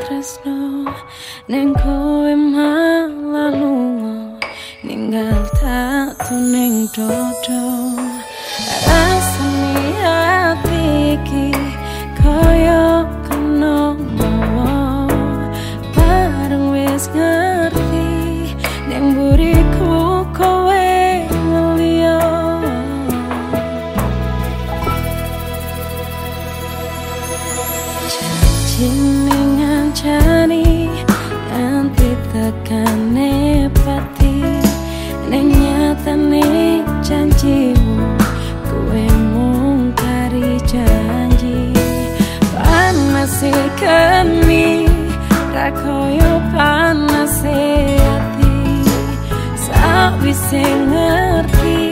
tresno neng kowe malalu ninggal tak tuning dodo rasani atiki koyo kono mawa bareng wis ngerti neng buriku kowe Thank you. kancani Nanti tekan nepati, Neng nih janjimu Kue mungkari janji Panasikani Rakoyo hati. Sawi ngerti